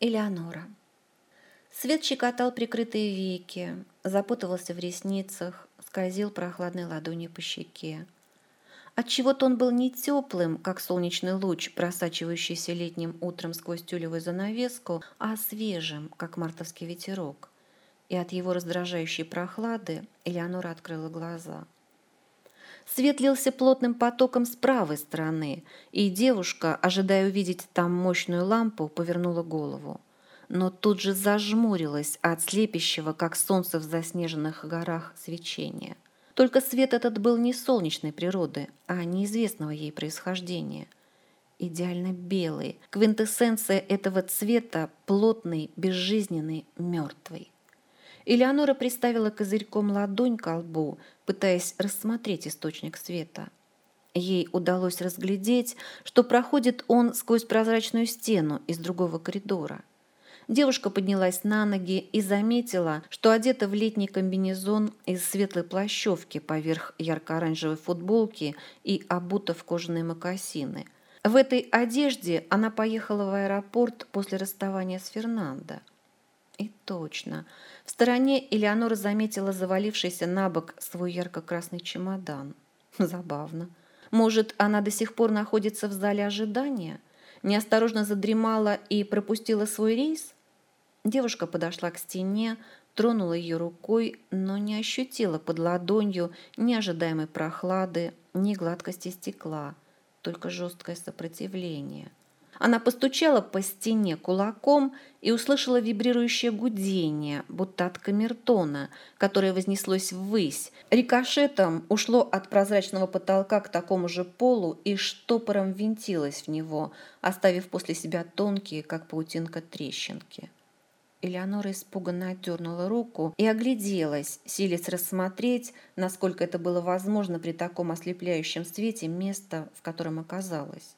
Элеонора. Свет щекотал прикрытые веки, запутывался в ресницах, скользил прохладной ладонью по щеке. Отчего-то он был не теплым, как солнечный луч, просачивающийся летним утром сквозь тюлевую занавеску, а свежим, как мартовский ветерок. И от его раздражающей прохлады Элеонора открыла глаза. Свет лился плотным потоком с правой стороны, и девушка, ожидая увидеть там мощную лампу, повернула голову. Но тут же зажмурилась от слепящего, как солнце в заснеженных горах, свечения. Только свет этот был не солнечной природы, а неизвестного ей происхождения. Идеально белый, квинтэссенция этого цвета, плотный, безжизненный, мертвый. Элеонора приставила козырьком ладонь к лбу, пытаясь рассмотреть источник света. Ей удалось разглядеть, что проходит он сквозь прозрачную стену из другого коридора. Девушка поднялась на ноги и заметила, что одета в летний комбинезон из светлой плащевки поверх ярко-оранжевой футболки и обута в кожаные мокасины. В этой одежде она поехала в аэропорт после расставания с Фернандо. И точно. В стороне Элеонора заметила завалившийся на бок свой ярко-красный чемодан. Забавно. Может, она до сих пор находится в зале ожидания? Неосторожно задремала и пропустила свой рейс? Девушка подошла к стене, тронула ее рукой, но не ощутила под ладонью ни ожидаемой прохлады, ни гладкости стекла, только жесткое сопротивление – она постучала по стене кулаком и услышала вибрирующее гудение, будто от камертона, которое вознеслось ввысь. Рикошетом ушло от прозрачного потолка к такому же полу и штопором винтилось в него, оставив после себя тонкие, как паутинка, трещинки. Элеонора испуганно отдернула руку и огляделась, силясь рассмотреть, насколько это было возможно при таком ослепляющем свете место, в котором оказалась.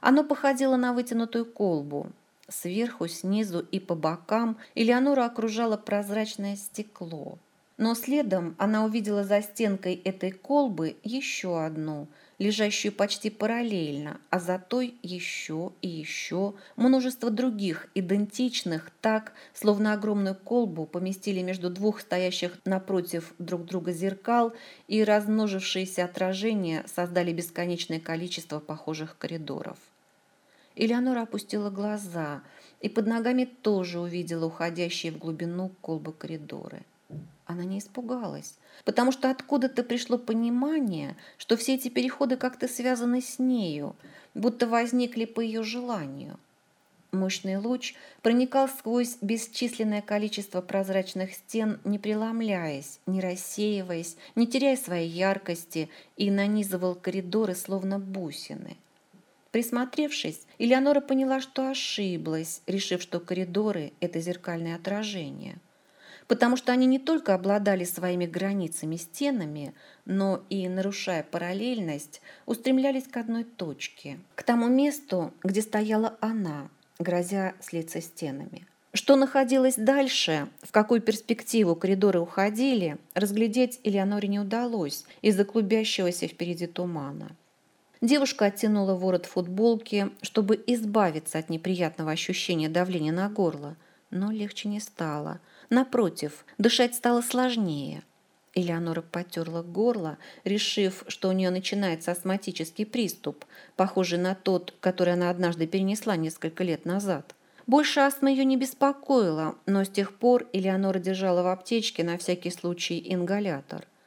Оно походило на вытянутую колбу. Сверху, снизу и по бокам Элеонора окружало прозрачное стекло. Но следом она увидела за стенкой этой колбы еще одну, лежащую почти параллельно, а за той еще и еще множество других, идентичных, так, словно огромную колбу поместили между двух стоящих напротив друг друга зеркал, и размножившиеся отражения создали бесконечное количество похожих коридоров. Элеонора опустила глаза и под ногами тоже увидела уходящие в глубину колбы коридоры. Она не испугалась, потому что откуда-то пришло понимание, что все эти переходы как-то связаны с нею, будто возникли по ее желанию. Мощный луч проникал сквозь бесчисленное количество прозрачных стен, не преломляясь, не рассеиваясь, не теряя своей яркости, и нанизывал коридоры, словно бусины – Присмотревшись, Элеонора поняла, что ошиблась, решив, что коридоры – это зеркальное отражение. Потому что они не только обладали своими границами стенами, но и, нарушая параллельность, устремлялись к одной точке, к тому месту, где стояла она, грозя слиться стенами. Что находилось дальше, в какую перспективу коридоры уходили, разглядеть Элеоноре не удалось из-за клубящегося впереди тумана. Девушка оттянула ворот футболки, чтобы избавиться от неприятного ощущения давления на горло, но легче не стало. Напротив, дышать стало сложнее. Элеонора потерла горло, решив, что у нее начинается астматический приступ, похожий на тот, который она однажды перенесла несколько лет назад. Больше астма ее не беспокоила, но с тех пор Элеонора держала в аптечке на всякий случай ингалятор –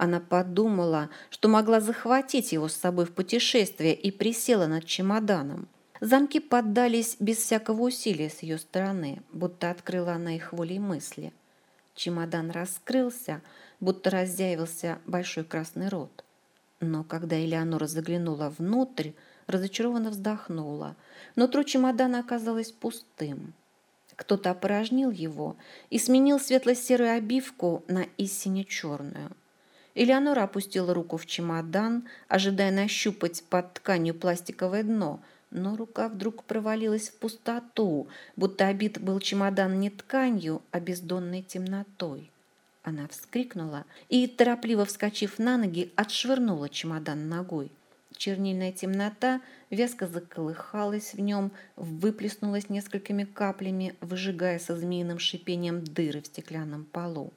она подумала, что могла захватить его с собой в путешествие и присела над чемоданом. Замки поддались без всякого усилия с ее стороны, будто открыла она их волей мысли. Чемодан раскрылся, будто раздяивался большой красный рот. Но когда Элеонора заглянула внутрь, разочарованно вздохнула. Нутро чемодана оказалось пустым. Кто-то опорожнил его и сменил светло-серую обивку на истине черную. Элеонора опустила руку в чемодан, ожидая нащупать под тканью пластиковое дно, но рука вдруг провалилась в пустоту, будто обит был чемодан не тканью, а бездонной темнотой. Она вскрикнула и, торопливо вскочив на ноги, отшвырнула чемодан ногой. чернильная темнота вязко заколыхалась в нем, выплеснулась несколькими каплями, выжигая со змеиным шипением дыры в стеклянном полу.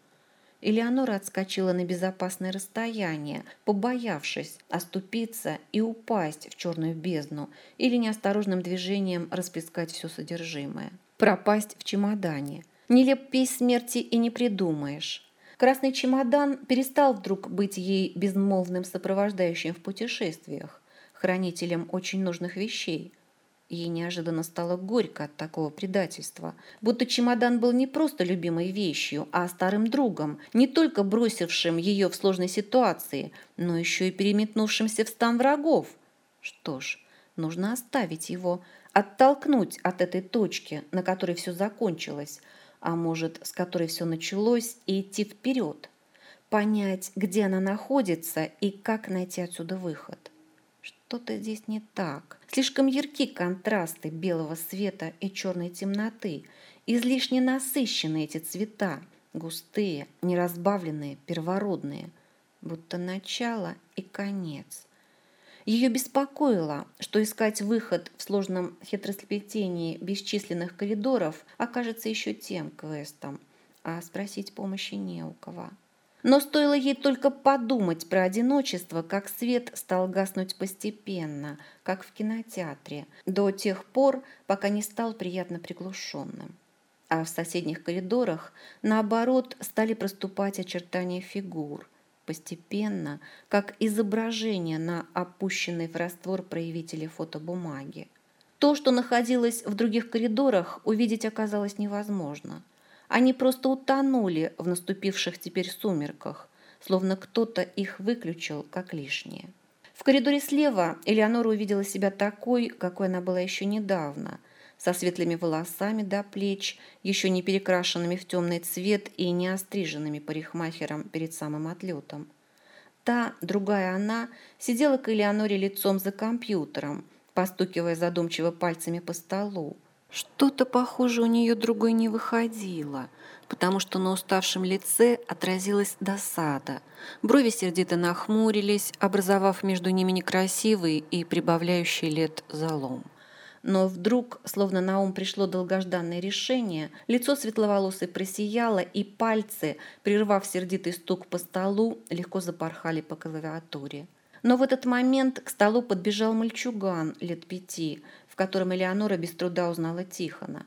Элеонора отскочила на безопасное расстояние, побоявшись оступиться и упасть в черную бездну или неосторожным движением расплескать все содержимое. Пропасть в чемодане. Нелепей смерти и не придумаешь. Красный чемодан перестал вдруг быть ей безмолвным сопровождающим в путешествиях, хранителем очень нужных вещей – Ей неожиданно стало горько от такого предательства, будто чемодан был не просто любимой вещью, а старым другом, не только бросившим ее в сложной ситуации, но еще и переметнувшимся в стан врагов. Что ж, нужно оставить его, оттолкнуть от этой точки, на которой все закончилось, а может, с которой все началось, и идти вперед, понять, где она находится и как найти отсюда выход. Что-то здесь не так. Слишком ярки контрасты белого света и черной темноты. Излишне насыщены эти цвета, густые, неразбавленные, первородные, будто начало и конец. Ее беспокоило, что искать выход в сложном хитросплетении бесчисленных коридоров окажется еще тем квестом, а спросить помощи не у кого. Но стоило ей только подумать про одиночество, как свет стал гаснуть постепенно, как в кинотеатре, до тех пор, пока не стал приятно приглушенным. А в соседних коридорах, наоборот, стали проступать очертания фигур, постепенно, как изображение на опущенной в раствор проявителе фотобумаги. То, что находилось в других коридорах, увидеть оказалось невозможно – они просто утонули в наступивших теперь сумерках, словно кто-то их выключил как лишнее. В коридоре слева Элеонора увидела себя такой, какой она была еще недавно, со светлыми волосами до плеч, еще не перекрашенными в темный цвет и не остриженными парикмахером перед самым отлетом. Та, другая она, сидела к Элеоноре лицом за компьютером, постукивая задумчиво пальцами по столу. Что-то, похоже, у нее другой не выходило, потому что на уставшем лице отразилась досада. Брови сердито нахмурились, образовав между ними некрасивый и прибавляющий лет залом. Но вдруг, словно на ум пришло долгожданное решение, лицо светловолосой просияло, и пальцы, прервав сердитый стук по столу, легко запорхали по клавиатуре. Но в этот момент к столу подбежал мальчуган лет пяти, в котором Элеонора без труда узнала Тихона.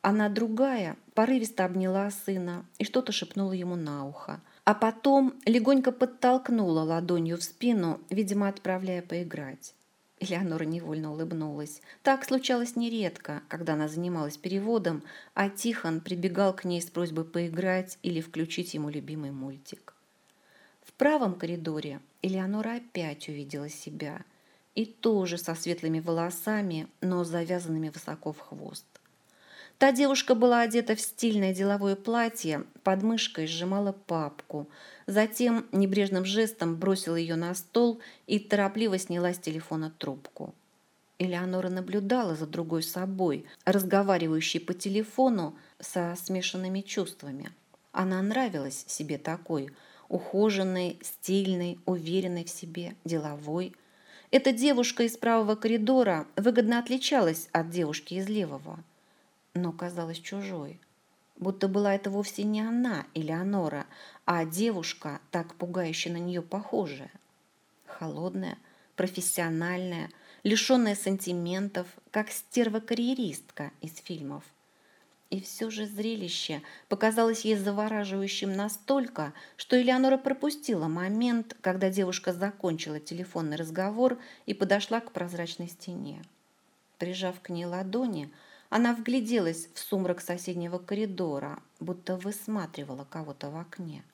Она другая порывисто обняла сына и что-то шепнула ему на ухо, а потом легонько подтолкнула ладонью в спину, видимо, отправляя поиграть. Элеонора невольно улыбнулась. Так случалось нередко, когда она занималась переводом, а Тихон прибегал к ней с просьбой поиграть или включить ему любимый мультик. В правом коридоре Элеонора опять увидела себя – и тоже со светлыми волосами, но завязанными высоко в хвост. Та девушка была одета в стильное деловое платье, под мышкой сжимала папку, затем небрежным жестом бросила ее на стол и торопливо сняла с телефона трубку. Элеонора наблюдала за другой собой, разговаривающей по телефону со смешанными чувствами. Она нравилась себе такой, ухоженной, стильной, уверенной в себе, деловой – эта девушка из правого коридора выгодно отличалась от девушки из левого, но казалась чужой. Будто была это вовсе не она, Элеонора, а девушка, так пугающе на нее похожая. Холодная, профессиональная, лишенная сантиментов, как стерва-карьеристка из фильмов. И все же зрелище показалось ей завораживающим настолько, что Элеонора пропустила момент, когда девушка закончила телефонный разговор и подошла к прозрачной стене. Прижав к ней ладони, она вгляделась в сумрак соседнего коридора, будто высматривала кого-то в окне.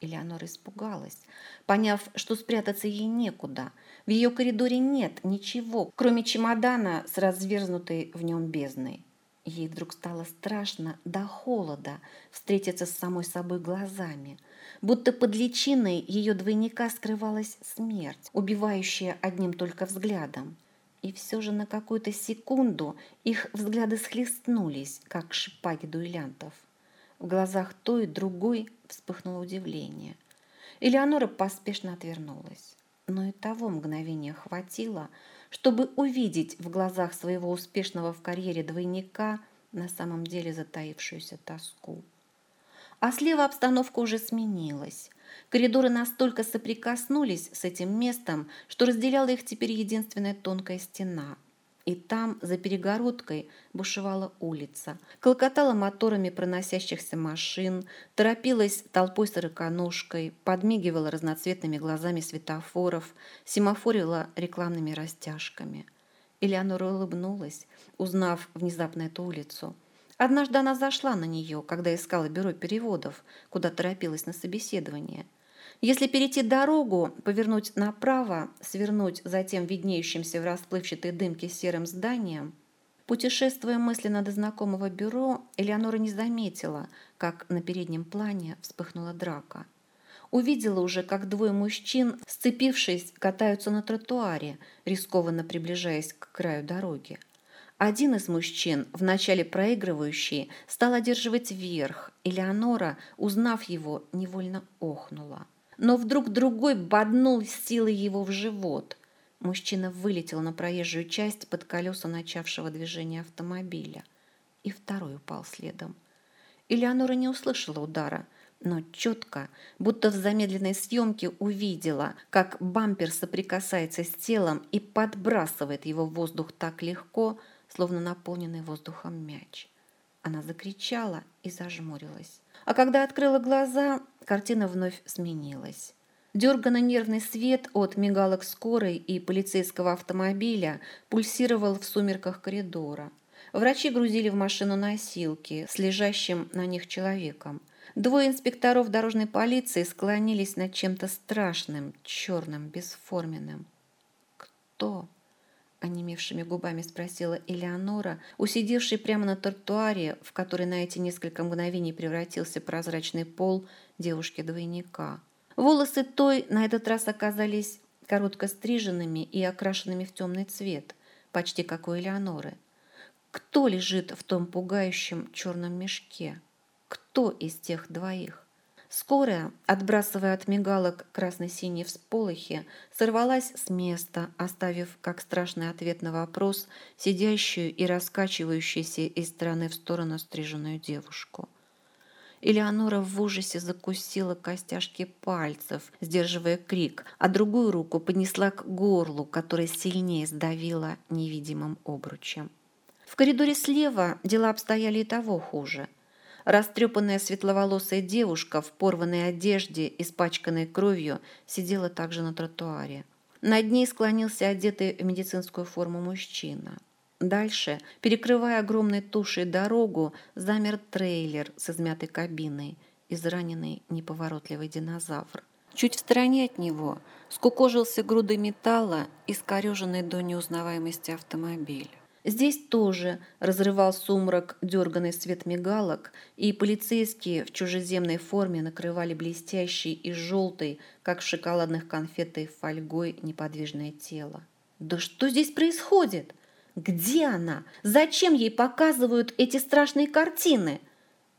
Элеонора испугалась, поняв, что спрятаться ей некуда. В ее коридоре нет ничего, кроме чемодана с разверзнутой в нем бездной. Ей вдруг стало страшно до холода встретиться с самой собой глазами, будто под личиной ее двойника скрывалась смерть, убивающая одним только взглядом. И все же на какую-то секунду их взгляды схлестнулись, как шпаги дуэлянтов. В глазах той и другой вспыхнуло удивление. Элеонора поспешно отвернулась. Но и того мгновения хватило, чтобы увидеть в глазах своего успешного в карьере двойника на самом деле затаившуюся тоску. А слева обстановка уже сменилась. Коридоры настолько соприкоснулись с этим местом, что разделяла их теперь единственная тонкая стена – и там, за перегородкой, бушевала улица. Колкотала моторами проносящихся машин, торопилась толпой сороконожкой, подмигивала разноцветными глазами светофоров, семафорила рекламными растяжками. Элеонора улыбнулась, узнав внезапно эту улицу. Однажды она зашла на нее, когда искала бюро переводов, куда торопилась на собеседование – если перейти дорогу, повернуть направо, свернуть затем виднеющимся в расплывчатой дымке серым зданием, путешествуя мысленно до знакомого бюро, Элеонора не заметила, как на переднем плане вспыхнула драка. Увидела уже, как двое мужчин, сцепившись, катаются на тротуаре, рискованно приближаясь к краю дороги. Один из мужчин, вначале проигрывающий, стал одерживать верх, и Леонора, узнав его, невольно охнула но вдруг другой боднул силой его в живот. Мужчина вылетел на проезжую часть под колеса начавшего движения автомобиля. И второй упал следом. Элеонора не услышала удара, но четко, будто в замедленной съемке увидела, как бампер соприкасается с телом и подбрасывает его в воздух так легко, словно наполненный воздухом мяч. Она закричала и зажмурилась. А когда открыла глаза, картина вновь сменилась. Дерганно-нервный свет от мигалок скорой и полицейского автомобиля пульсировал в сумерках коридора. Врачи грузили в машину носилки с лежащим на них человеком. Двое инспекторов дорожной полиции склонились над чем-то страшным, черным, бесформенным. Кто? Онемевшими губами спросила Элеонора, усидевший прямо на тротуаре, в который на эти несколько мгновений превратился прозрачный пол девушки-двойника. Волосы той на этот раз оказались коротко стриженными и окрашенными в темный цвет, почти как у Элеоноры. Кто лежит в том пугающем черном мешке? Кто из тех двоих? Скорая, отбрасывая от мигалок красно-синие всполохи, сорвалась с места, оставив, как страшный ответ на вопрос, сидящую и раскачивающуюся из стороны в сторону стриженную девушку. Элеонора в ужасе закусила костяшки пальцев, сдерживая крик, а другую руку поднесла к горлу, которое сильнее сдавило невидимым обручем. В коридоре слева дела обстояли и того хуже – Растрепанная светловолосая девушка в порванной одежде, испачканной кровью, сидела также на тротуаре. Над ней склонился одетый в медицинскую форму мужчина. Дальше, перекрывая огромной тушей дорогу, замер трейлер с измятой кабиной, израненный неповоротливый динозавр. Чуть в стороне от него скукожился грудой металла, искореженный до неузнаваемости автомобиль. Здесь тоже разрывал сумрак дерганный свет мигалок, и полицейские в чужеземной форме накрывали блестящей и желтой, как в шоколадных конфетах фольгой, неподвижное тело. «Да что здесь происходит? Где она? Зачем ей показывают эти страшные картины?»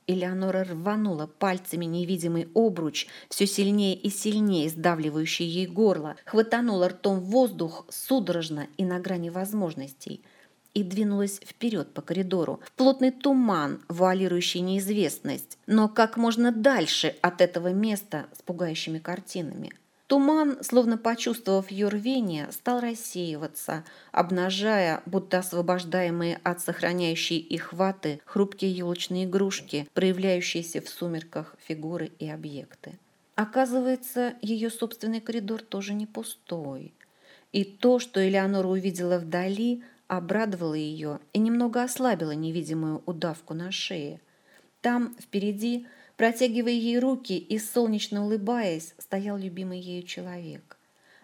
Элеонора рванула пальцами невидимый обруч, все сильнее и сильнее сдавливающий ей горло, хватанула ртом воздух судорожно и на грани возможностей – и двинулась вперед по коридору, в плотный туман, вуалирующий неизвестность, но как можно дальше от этого места с пугающими картинами. Туман, словно почувствовав ее рвение, стал рассеиваться, обнажая, будто освобождаемые от сохраняющей их ваты, хрупкие елочные игрушки, проявляющиеся в сумерках фигуры и объекты. Оказывается, ее собственный коридор тоже не пустой. И то, что Элеонора увидела вдали, обрадовала ее и немного ослабила невидимую удавку на шее. Там, впереди, протягивая ей руки и солнечно улыбаясь, стоял любимый ею человек.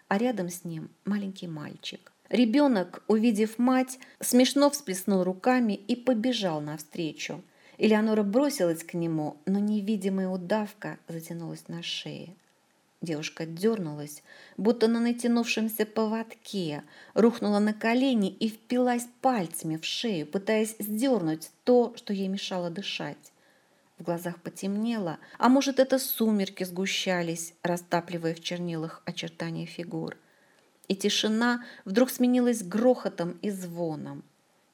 А рядом с ним маленький мальчик. Ребенок, увидев мать, смешно всплеснул руками и побежал навстречу. Элеонора бросилась к нему, но невидимая удавка затянулась на шее. Девушка дернулась, будто на натянувшемся поводке, рухнула на колени и впилась пальцами в шею, пытаясь сдернуть то, что ей мешало дышать. В глазах потемнело, а может, это сумерки сгущались, растапливая в чернилах очертания фигур. и тишина вдруг сменилась грохотом и звоном.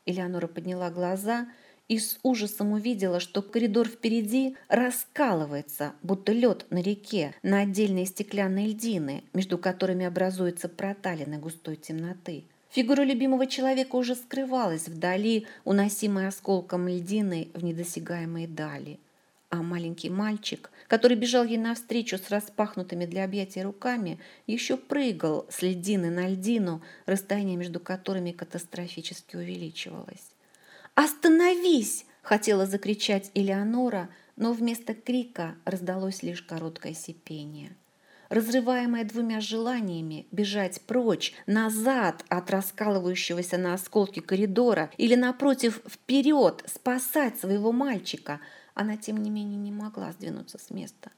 Элеонора подняла глаза и с ужасом увидела, что коридор впереди раскалывается, будто лед на реке, на отдельные стеклянные льдины, между которыми образуются проталины густой темноты. Фигура любимого человека уже скрывалась вдали, уносимая осколком льдины в недосягаемые дали. А маленький мальчик, который бежал ей навстречу с распахнутыми для объятия руками, еще прыгал с льдины на льдину, расстояние между которыми катастрофически увеличивалось. «Остановись!» – хотела закричать Элеонора, но вместо крика раздалось лишь короткое сипение – разрываемая двумя желаниями бежать прочь, назад от раскалывающегося на осколки коридора или, напротив, вперед спасать своего мальчика, она, тем не менее, не могла сдвинуться с места,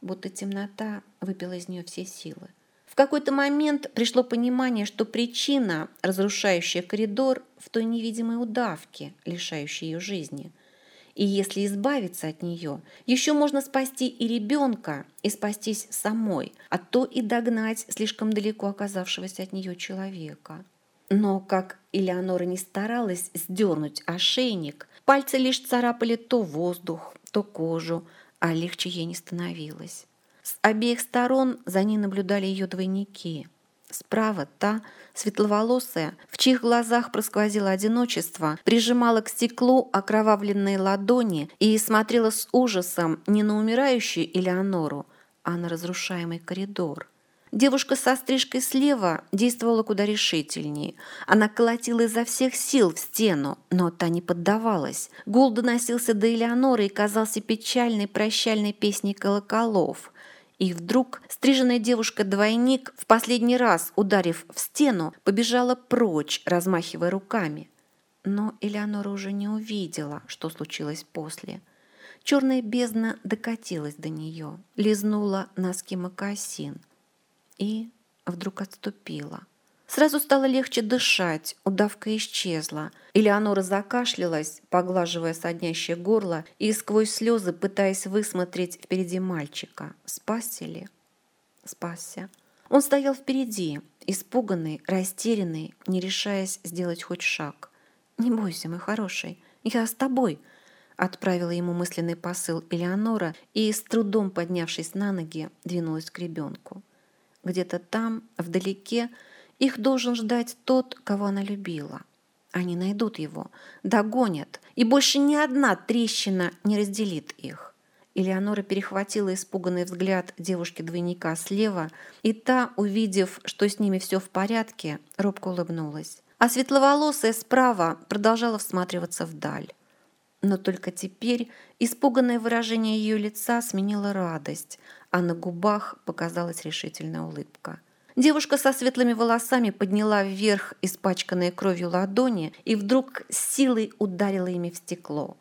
будто темнота выпила из нее все силы. В какой-то момент пришло понимание, что причина, разрушающая коридор, в той невидимой удавке, лишающей ее жизни – и если избавиться от нее, еще можно спасти и ребенка, и спастись самой, а то и догнать слишком далеко оказавшегося от нее человека. Но, как Элеонора не старалась сдернуть ошейник, пальцы лишь царапали то воздух, то кожу, а легче ей не становилось. С обеих сторон за ней наблюдали ее двойники – Справа та, светловолосая, в чьих глазах просквозило одиночество, прижимала к стеклу окровавленные ладони и смотрела с ужасом не на умирающую Элеонору, а на разрушаемый коридор. Девушка со стрижкой слева действовала куда решительнее. Она колотила изо всех сил в стену, но та не поддавалась. Гул доносился до Элеоноры и казался печальной прощальной песней колоколов – и вдруг стриженная девушка-двойник, в последний раз ударив в стену, побежала прочь, размахивая руками. Но Элеонора уже не увидела, что случилось после. Черная бездна докатилась до нее, лизнула носки мокасин и вдруг отступила. Сразу стало легче дышать, удавка исчезла. Элеонора закашлялась, поглаживая соднящее горло и сквозь слезы пытаясь высмотреть впереди мальчика. Спасся ли? Спасся. Он стоял впереди, испуганный, растерянный, не решаясь сделать хоть шаг. «Не бойся, мой хороший, я с тобой», отправила ему мысленный посыл Элеонора и, с трудом поднявшись на ноги, двинулась к ребенку. Где-то там, вдалеке, их должен ждать тот, кого она любила. Они найдут его, догонят, и больше ни одна трещина не разделит их. Элеонора перехватила испуганный взгляд девушки-двойника слева, и та, увидев, что с ними все в порядке, робко улыбнулась. А светловолосая справа продолжала всматриваться вдаль. Но только теперь испуганное выражение ее лица сменило радость, а на губах показалась решительная улыбка – Девушка со светлыми волосами подняла вверх испачканные кровью ладони и вдруг силой ударила ими в стекло.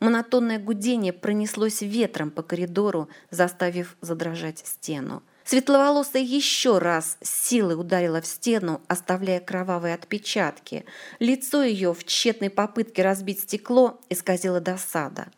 Монотонное гудение пронеслось ветром по коридору, заставив задрожать стену. Светловолосая еще раз силой ударила в стену, оставляя кровавые отпечатки. Лицо ее в тщетной попытке разбить стекло исказило досада.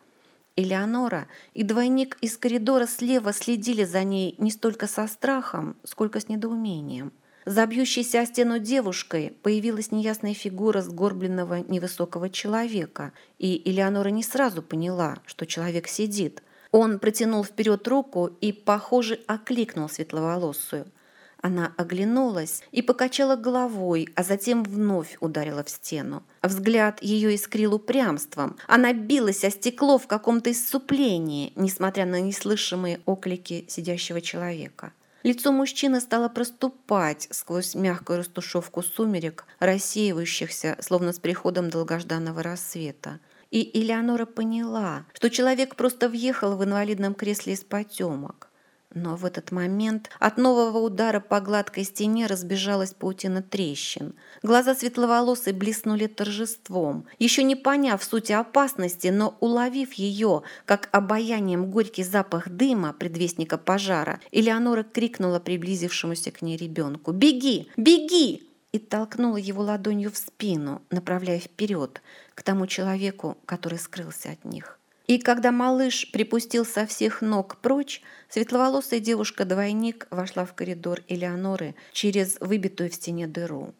Элеонора и двойник из коридора слева следили за ней не столько со страхом, сколько с недоумением. За бьющейся о стену девушкой появилась неясная фигура сгорбленного невысокого человека, и Элеонора не сразу поняла, что человек сидит. Он протянул вперед руку и, похоже, окликнул светловолосую – она оглянулась и покачала головой, а затем вновь ударила в стену. Взгляд ее искрил упрямством. Она билась о стекло в каком-то исступлении, несмотря на неслышимые оклики сидящего человека. Лицо мужчины стало проступать сквозь мягкую растушевку сумерек, рассеивающихся, словно с приходом долгожданного рассвета. И Элеонора поняла, что человек просто въехал в инвалидном кресле из потемок. Но в этот момент от нового удара по гладкой стене разбежалась паутина трещин. Глаза светловолосой блеснули торжеством. Еще не поняв сути опасности, но уловив ее, как обаянием горький запах дыма, предвестника пожара, Элеонора крикнула приблизившемуся к ней ребенку «Беги! Беги!» и толкнула его ладонью в спину, направляя вперед, к тому человеку, который скрылся от них. И когда малыш припустил со всех ног прочь, светловолосая девушка-двойник вошла в коридор Элеоноры через выбитую в стене дыру.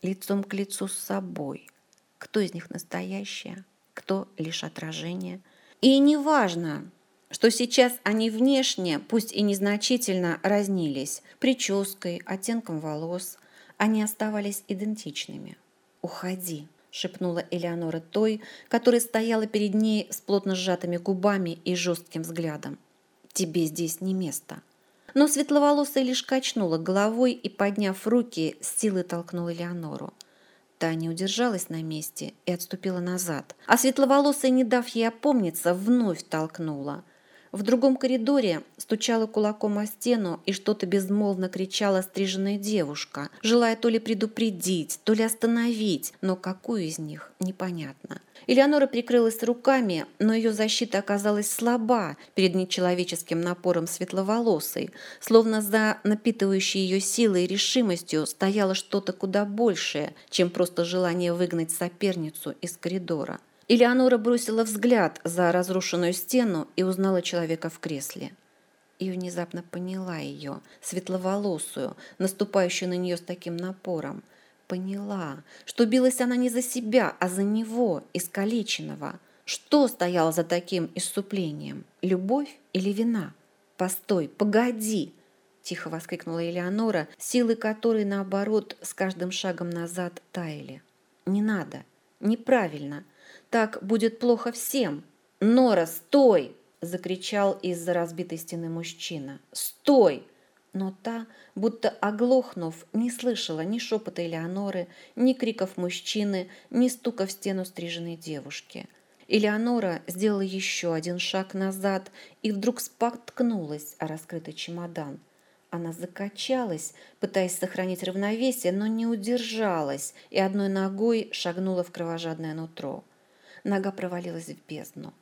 Лицом к лицу с собой. Кто из них настоящая, кто лишь отражение. И неважно, что сейчас они внешне, пусть и незначительно, разнились прической, оттенком волос, они оставались идентичными. «Уходи», — шепнула Элеонора той, которая стояла перед ней с плотно сжатыми губами и жестким взглядом. «Тебе здесь не место». Но светловолосая лишь качнула головой и, подняв руки, с силой толкнула Элеонору. Та не удержалась на месте и отступила назад, а светловолосая, не дав ей опомниться, вновь толкнула. В другом коридоре стучала кулаком о стену и что-то безмолвно кричала стриженная девушка, желая то ли предупредить, то ли остановить, но какую из них – непонятно. Элеонора прикрылась руками, но ее защита оказалась слаба перед нечеловеческим напором светловолосой, словно за напитывающей ее силой и решимостью стояло что-то куда большее, чем просто желание выгнать соперницу из коридора. Элеонора бросила взгляд за разрушенную стену и узнала человека в кресле. И внезапно поняла ее, светловолосую, наступающую на нее с таким напором. Поняла, что билась она не за себя, а за него, искалеченного. Что стояло за таким исступлением? Любовь или вина? «Постой, погоди!» – тихо воскликнула Элеонора, силы которой, наоборот, с каждым шагом назад таяли. «Не надо, неправильно, так будет плохо всем. Нора, стой! закричал из-за разбитой стены мужчина. Стой! Но та, будто оглохнув, не слышала ни шепота Элеоноры, ни криков мужчины, ни стука в стену стриженной девушки. Элеонора сделала еще один шаг назад и вдруг споткнулась о раскрытый чемодан. Она закачалась, пытаясь сохранить равновесие, но не удержалась и одной ногой шагнула в кровожадное нутро. Нога провалилась в бездну.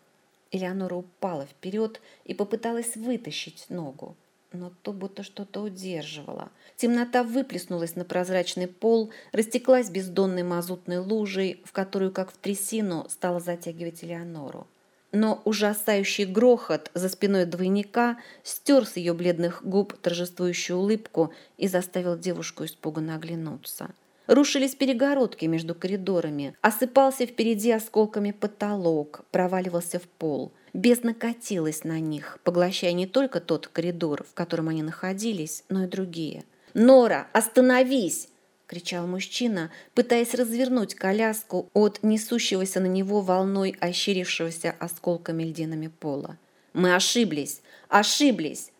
Элеонора упала вперед и попыталась вытащить ногу, но то будто что-то удерживало. Темнота выплеснулась на прозрачный пол, растеклась бездонной мазутной лужей, в которую, как в трясину, стала затягивать Элеонору. Но ужасающий грохот за спиной двойника стер с ее бледных губ торжествующую улыбку и заставил девушку испуганно оглянуться. Рушились перегородки между коридорами, осыпался впереди осколками потолок, проваливался в пол. Бездна катилась на них, поглощая не только тот коридор, в котором они находились, но и другие. «Нора, остановись!» – кричал мужчина, пытаясь развернуть коляску от несущегося на него волной ощерившегося осколками льдинами пола. «Мы ошиблись! Ошиблись!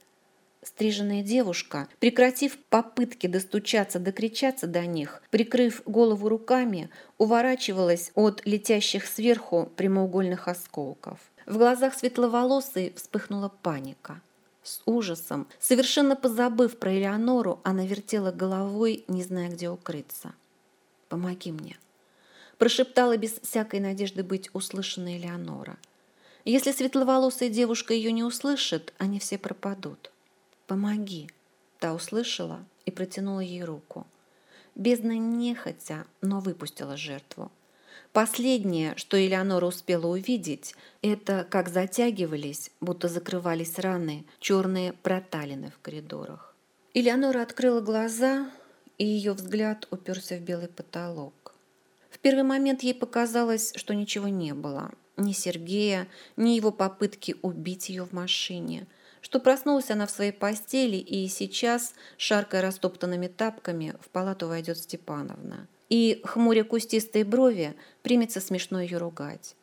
Стриженная девушка, прекратив попытки достучаться, докричаться до них, прикрыв голову руками, уворачивалась от летящих сверху прямоугольных осколков. В глазах светловолосой вспыхнула паника. С ужасом, совершенно позабыв про Элеонору, она вертела головой, не зная, где укрыться. «Помоги мне», – прошептала без всякой надежды быть услышанной Элеонора. «Если светловолосая девушка ее не услышит, они все пропадут». «Помоги!» Та услышала и протянула ей руку. Бездна нехотя, но выпустила жертву. Последнее, что Элеонора успела увидеть, это как затягивались, будто закрывались раны, черные проталины в коридорах. Элеонора открыла глаза, и ее взгляд уперся в белый потолок. В первый момент ей показалось, что ничего не было. Ни Сергея, ни его попытки убить ее в машине – что проснулась она в своей постели, и сейчас, шаркая растоптанными тапками, в палату войдет Степановна. И, хмуря кустистые брови, примется смешно ее ругать.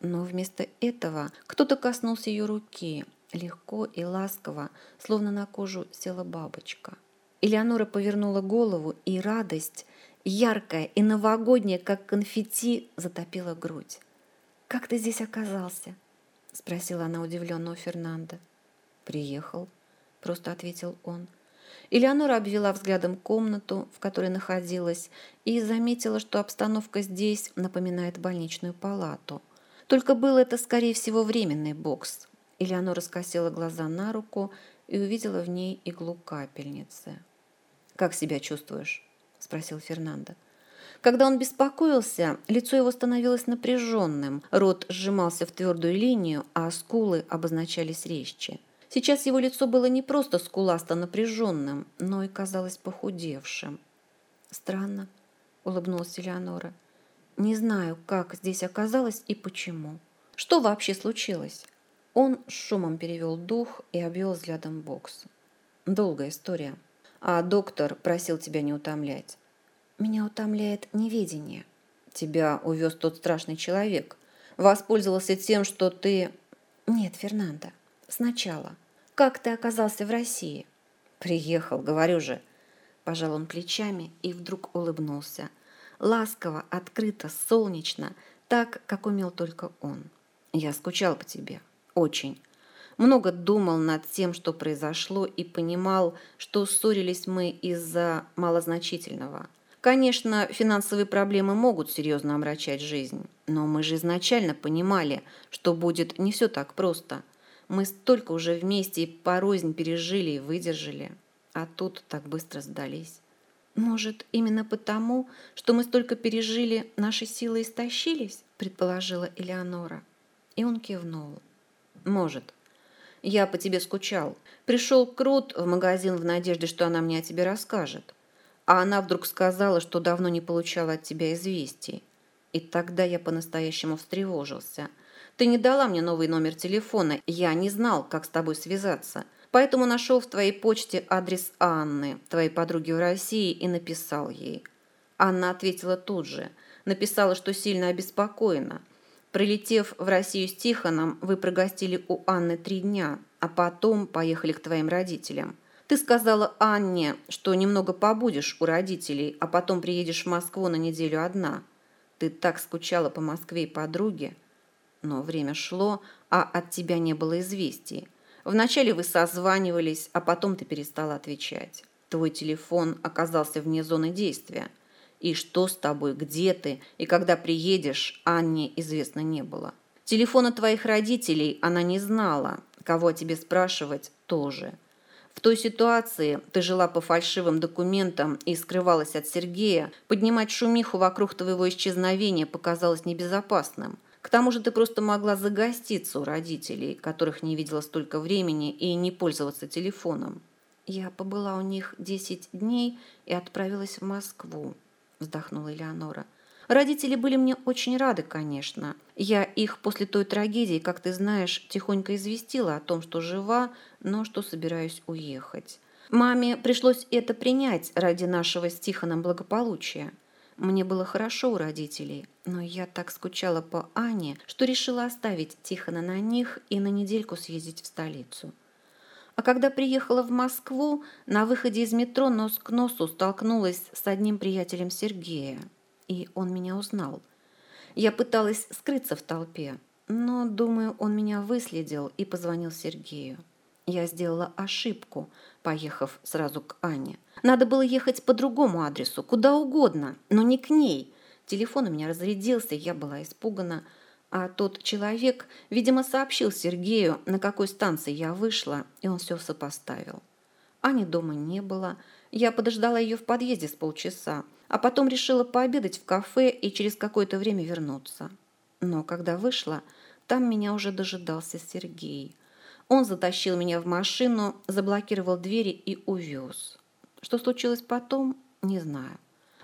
Но вместо этого кто-то коснулся ее руки, легко и ласково, словно на кожу села бабочка. Элеонора повернула голову, и радость, яркая и новогодняя, как конфетти, затопила грудь. «Как ты здесь оказался?» – спросила она удивленно у Фернанда. «Приехал», – просто ответил он. Элеонора обвела взглядом комнату, в которой находилась, и заметила, что обстановка здесь напоминает больничную палату. Только был это, скорее всего, временный бокс. Элеонора скосила глаза на руку и увидела в ней иглу капельницы. «Как себя чувствуешь?» – спросил Фернандо. Когда он беспокоился, лицо его становилось напряженным, рот сжимался в твердую линию, а скулы обозначались резче. Сейчас его лицо было не просто скуласто напряженным, но и казалось похудевшим. «Странно», — улыбнулась Элеонора. «Не знаю, как здесь оказалось и почему. Что вообще случилось?» Он с шумом перевел дух и обвел взглядом бокс. «Долгая история. А доктор просил тебя не утомлять. Меня утомляет неведение. Тебя увез тот страшный человек. Воспользовался тем, что ты... Нет, Фернандо, сначала. Как ты оказался в России? Приехал, говорю же. Пожал он плечами и вдруг улыбнулся. Ласково, открыто, солнечно, так, как умел только он. Я скучал по тебе. Очень. Много думал над тем, что произошло, и понимал, что ссорились мы из-за малозначительного – Конечно, финансовые проблемы могут серьезно омрачать жизнь, но мы же изначально понимали, что будет не все так просто. Мы столько уже вместе и порознь пережили и выдержали, а тут так быстро сдались. Может, именно потому, что мы столько пережили, наши силы истощились, предположила Элеонора. И он кивнул. Может. Я по тебе скучал. Пришел Крут в магазин в надежде, что она мне о тебе расскажет а она вдруг сказала, что давно не получала от тебя известий. И тогда я по-настоящему встревожился. Ты не дала мне новый номер телефона, я не знал, как с тобой связаться. Поэтому нашел в твоей почте адрес Анны, твоей подруги в России, и написал ей. Анна ответила тут же. Написала, что сильно обеспокоена. Прилетев в Россию с Тихоном, вы прогостили у Анны три дня, а потом поехали к твоим родителям. Ты сказала Анне, что немного побудешь у родителей, а потом приедешь в Москву на неделю одна. Ты так скучала по Москве и подруге. Но время шло, а от тебя не было известий. Вначале вы созванивались, а потом ты перестала отвечать. Твой телефон оказался вне зоны действия. И что с тобой, где ты и когда приедешь, Анне известно не было. Телефона твоих родителей она не знала, кого о тебе спрашивать тоже. В той ситуации ты жила по фальшивым документам и скрывалась от Сергея. Поднимать шумиху вокруг твоего исчезновения показалось небезопасным. К тому же ты просто могла загоститься у родителей, которых не видела столько времени, и не пользоваться телефоном. Я побыла у них десять дней и отправилась в Москву, вздохнула Элеонора. Родители были мне очень рады, конечно. Я их после той трагедии, как ты знаешь, тихонько известила о том, что жива, но что собираюсь уехать. Маме пришлось это принять ради нашего с Тихоном благополучия. Мне было хорошо у родителей, но я так скучала по Ане, что решила оставить Тихона на них и на недельку съездить в столицу. А когда приехала в Москву, на выходе из метро нос к носу столкнулась с одним приятелем Сергея и он меня узнал. Я пыталась скрыться в толпе, но, думаю, он меня выследил и позвонил Сергею. Я сделала ошибку, поехав сразу к Ане. Надо было ехать по другому адресу, куда угодно, но не к ней. Телефон у меня разрядился, я была испугана. А тот человек, видимо, сообщил Сергею, на какой станции я вышла, и он все сопоставил. Ани дома не было. Я подождала ее в подъезде с полчаса а потом решила пообедать в кафе и через какое-то время вернуться. Но когда вышла, там меня уже дожидался Сергей. Он затащил меня в машину, заблокировал двери и увез. Что случилось потом, не знаю.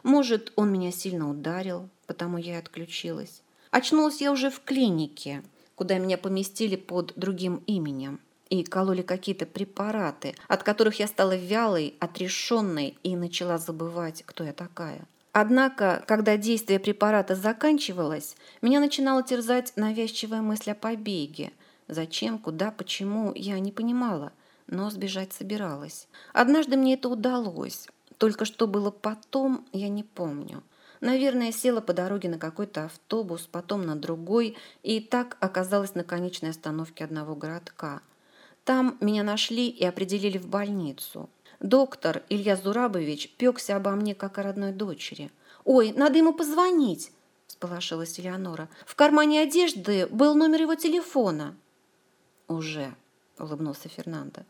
Может, он меня сильно ударил, потому я и отключилась. Очнулась я уже в клинике, куда меня поместили под другим именем и кололи какие-то препараты, от которых я стала вялой, отрешенной и начала забывать, кто я такая. Однако, когда действие препарата заканчивалось, меня начинала терзать навязчивая мысль о побеге. Зачем, куда, почему, я не понимала, но сбежать собиралась. Однажды мне это удалось, только что было потом, я не помню. Наверное, села по дороге на какой-то автобус, потом на другой, и так оказалась на конечной остановке одного городка – там меня нашли и определили в больницу. Доктор Илья Зурабович пекся обо мне, как о родной дочери. «Ой, надо ему позвонить!» – всполошилась Элеонора. «В кармане одежды был номер его телефона». «Уже», – улыбнулся Фернандо.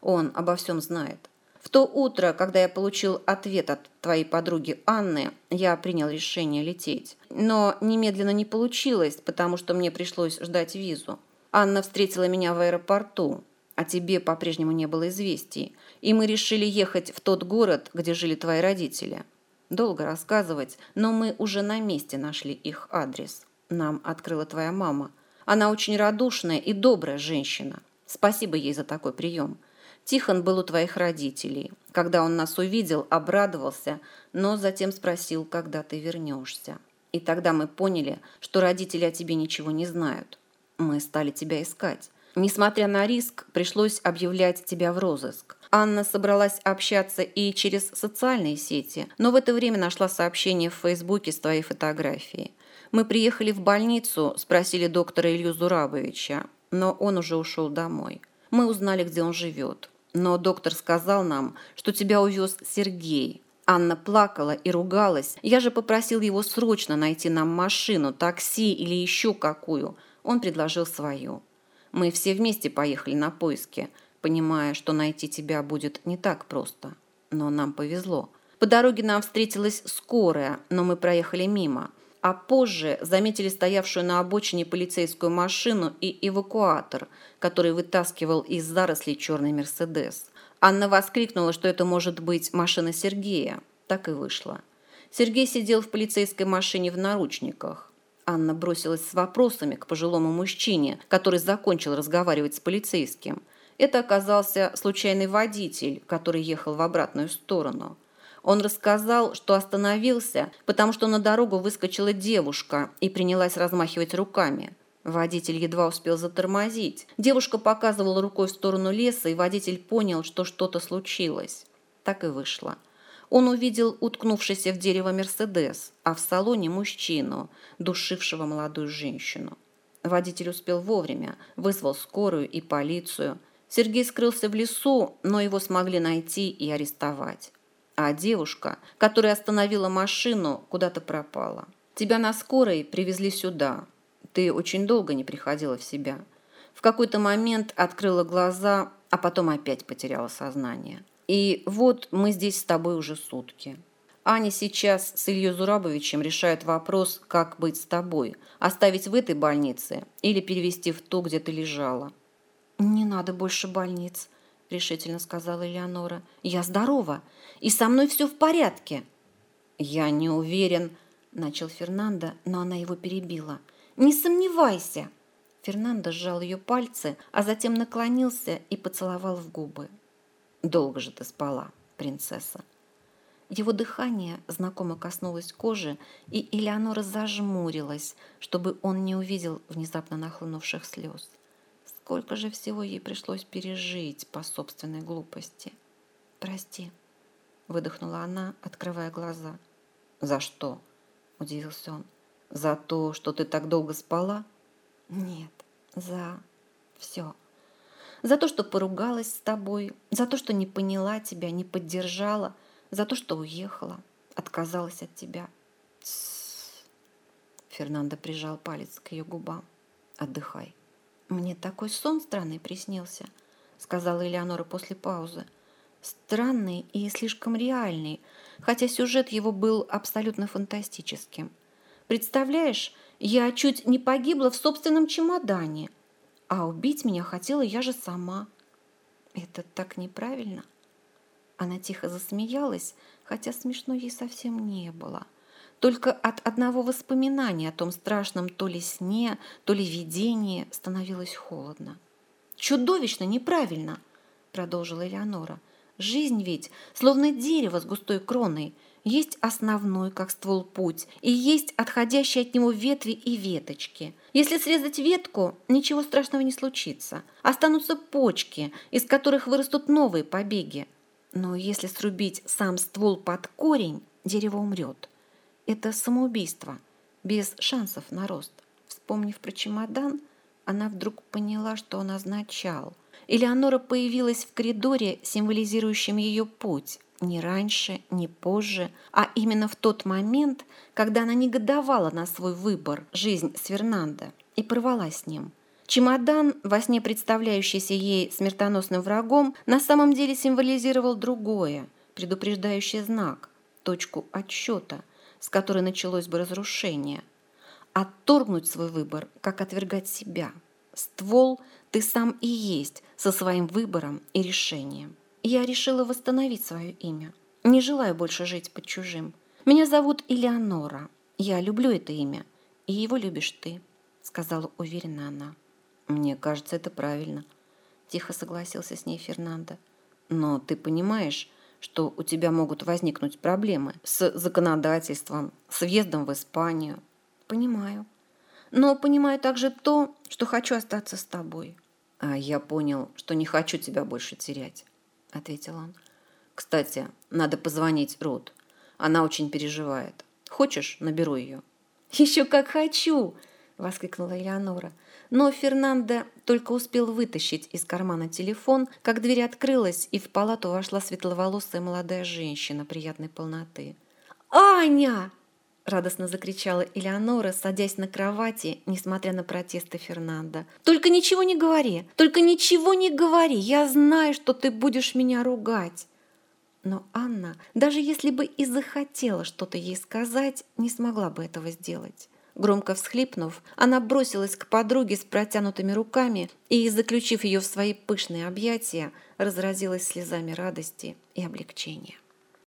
«Он обо всем знает. В то утро, когда я получил ответ от твоей подруги Анны, я принял решение лететь. Но немедленно не получилось, потому что мне пришлось ждать визу. Анна встретила меня в аэропорту, а тебе по-прежнему не было известий, и мы решили ехать в тот город, где жили твои родители. Долго рассказывать, но мы уже на месте нашли их адрес. Нам открыла твоя мама. Она очень радушная и добрая женщина. Спасибо ей за такой прием. Тихон был у твоих родителей. Когда он нас увидел, обрадовался, но затем спросил, когда ты вернешься. И тогда мы поняли, что родители о тебе ничего не знают. Мы стали тебя искать. Несмотря на риск, пришлось объявлять тебя в розыск. Анна собралась общаться и через социальные сети, но в это время нашла сообщение в Фейсбуке с твоей фотографией. Мы приехали в больницу, спросили доктора Илью Зурабовича, но он уже ушел домой. Мы узнали, где он живет. Но доктор сказал нам, что тебя увез Сергей. Анна плакала и ругалась. Я же попросил его срочно найти нам машину, такси или еще какую. Он предложил свою. Мы все вместе поехали на поиски, понимая, что найти тебя будет не так просто. Но нам повезло. По дороге нам встретилась скорая, но мы проехали мимо. А позже заметили стоявшую на обочине полицейскую машину и эвакуатор, который вытаскивал из зарослей черный «Мерседес». Анна воскликнула, что это может быть машина Сергея. Так и вышло. Сергей сидел в полицейской машине в наручниках. Анна бросилась с вопросами к пожилому мужчине, который закончил разговаривать с полицейским. Это оказался случайный водитель, который ехал в обратную сторону. Он рассказал, что остановился, потому что на дорогу выскочила девушка и принялась размахивать руками. Водитель едва успел затормозить. Девушка показывала рукой в сторону леса, и водитель понял, что что-то случилось. Так и вышло. Он увидел уткнувшийся в дерево Мерседес, а в салоне мужчину, душившего молодую женщину. Водитель успел вовремя, вызвал скорую и полицию. Сергей скрылся в лесу, но его смогли найти и арестовать. А девушка, которая остановила машину, куда-то пропала. Тебя на скорой привезли сюда. Ты очень долго не приходила в себя. В какой-то момент открыла глаза, а потом опять потеряла сознание. И вот мы здесь с тобой уже сутки. Аня сейчас с Ильей Зурабовичем решает вопрос, как быть с тобой. Оставить в этой больнице или перевести в ту, где ты лежала. «Не надо больше больниц», – решительно сказала Элеонора. «Я здорова, и со мной все в порядке». «Я не уверен», – начал Фернандо, но она его перебила. «Не сомневайся». Фернандо сжал ее пальцы, а затем наклонился и поцеловал в губы. Долго же ты спала, принцесса. Его дыхание знакомо коснулось кожи, и Элеонора зажмурилась, чтобы он не увидел внезапно нахлынувших слез. Сколько же всего ей пришлось пережить по собственной глупости. «Прости», — выдохнула она, открывая глаза. «За что?» — удивился он. «За то, что ты так долго спала?» «Нет, за все» за то, что поругалась с тобой, за то, что не поняла тебя, не поддержала, за то, что уехала, отказалась от тебя. Фернандо прижал палец к ее губам. Отдыхай. Мне такой сон странный приснился, сказала Элеонора после паузы. Странный и слишком реальный, хотя сюжет его был абсолютно фантастическим. Представляешь, я чуть не погибла в собственном чемодане – а убить меня хотела я же сама. Это так неправильно. Она тихо засмеялась, хотя смешно ей совсем не было. Только от одного воспоминания о том страшном то ли сне, то ли видении становилось холодно. «Чудовищно неправильно!» – продолжила Элеонора. «Жизнь ведь словно дерево с густой кроной. Есть основной, как ствол, путь, и есть отходящие от него ветви и веточки. Если срезать ветку, ничего страшного не случится. Останутся почки, из которых вырастут новые побеги. Но если срубить сам ствол под корень, дерево умрет. Это самоубийство, без шансов на рост. Вспомнив про чемодан, она вдруг поняла, что он означал. Элеонора появилась в коридоре, символизирующем ее путь, ни раньше, ни позже, а именно в тот момент, когда она негодовала на свой выбор, жизнь с Фернандо, и порвала с ним. Чемодан, во сне представляющийся ей смертоносным врагом, на самом деле символизировал другое, предупреждающий знак, точку отсчета, с которой началось бы разрушение. Отторгнуть свой выбор, как отвергать себя. Ствол ты сам и есть со своим выбором и решением. Я решила восстановить свое имя. Не желаю больше жить под чужим. Меня зовут Элеонора. Я люблю это имя. И его любишь ты, сказала уверенно она. Мне кажется, это правильно. Тихо согласился с ней Фернандо. Но ты понимаешь, что у тебя могут возникнуть проблемы с законодательством, с въездом в Испанию. Понимаю. Но понимаю также то, что хочу остаться с тобой. А я понял, что не хочу тебя больше терять, ответил он. Кстати, надо позвонить Рут. Она очень переживает. Хочешь, наберу ее? Еще как хочу, воскликнула Элеонора. Но Фернандо только успел вытащить из кармана телефон, как дверь открылась, и в палату вошла светловолосая молодая женщина приятной полноты. «Аня!» – радостно закричала Элеонора, садясь на кровати, несмотря на протесты Фернандо. «Только ничего не говори! Только ничего не говори! Я знаю, что ты будешь меня ругать!» Но Анна, даже если бы и захотела что-то ей сказать, не смогла бы этого сделать. Громко всхлипнув, она бросилась к подруге с протянутыми руками и, заключив ее в свои пышные объятия, разразилась слезами радости и облегчения.